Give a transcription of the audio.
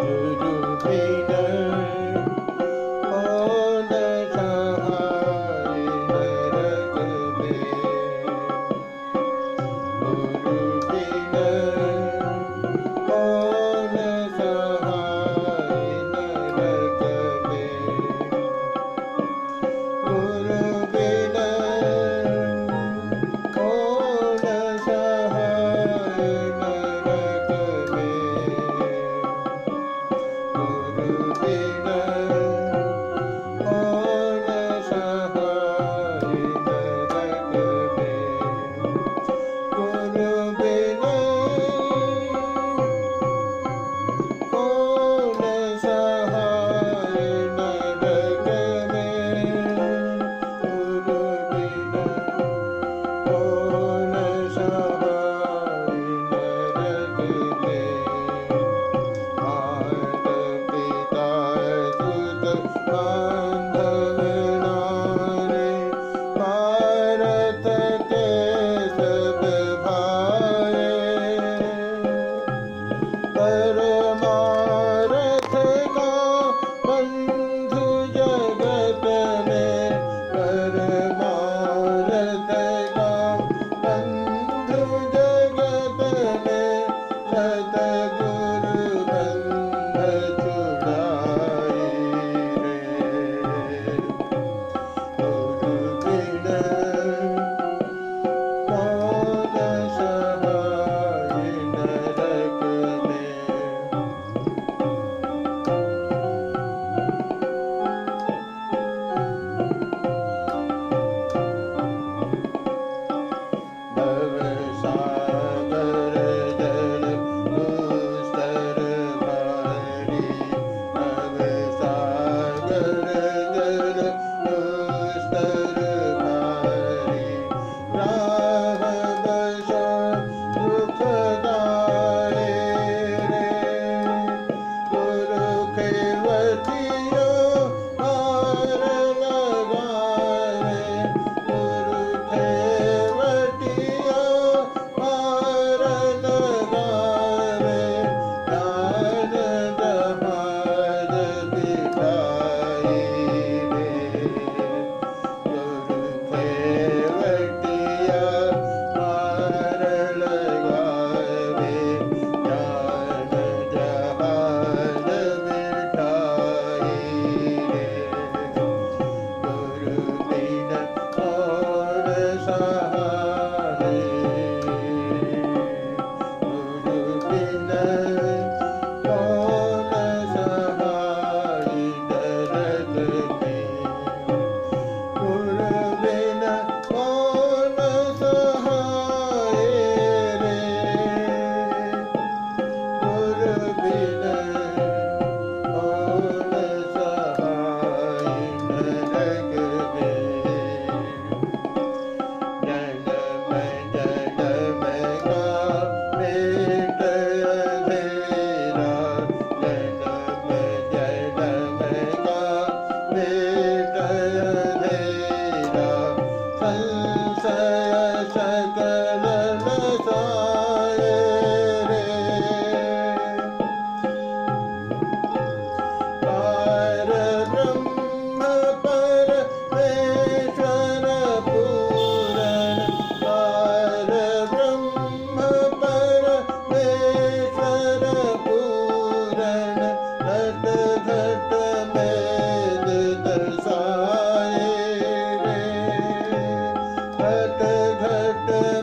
do do the the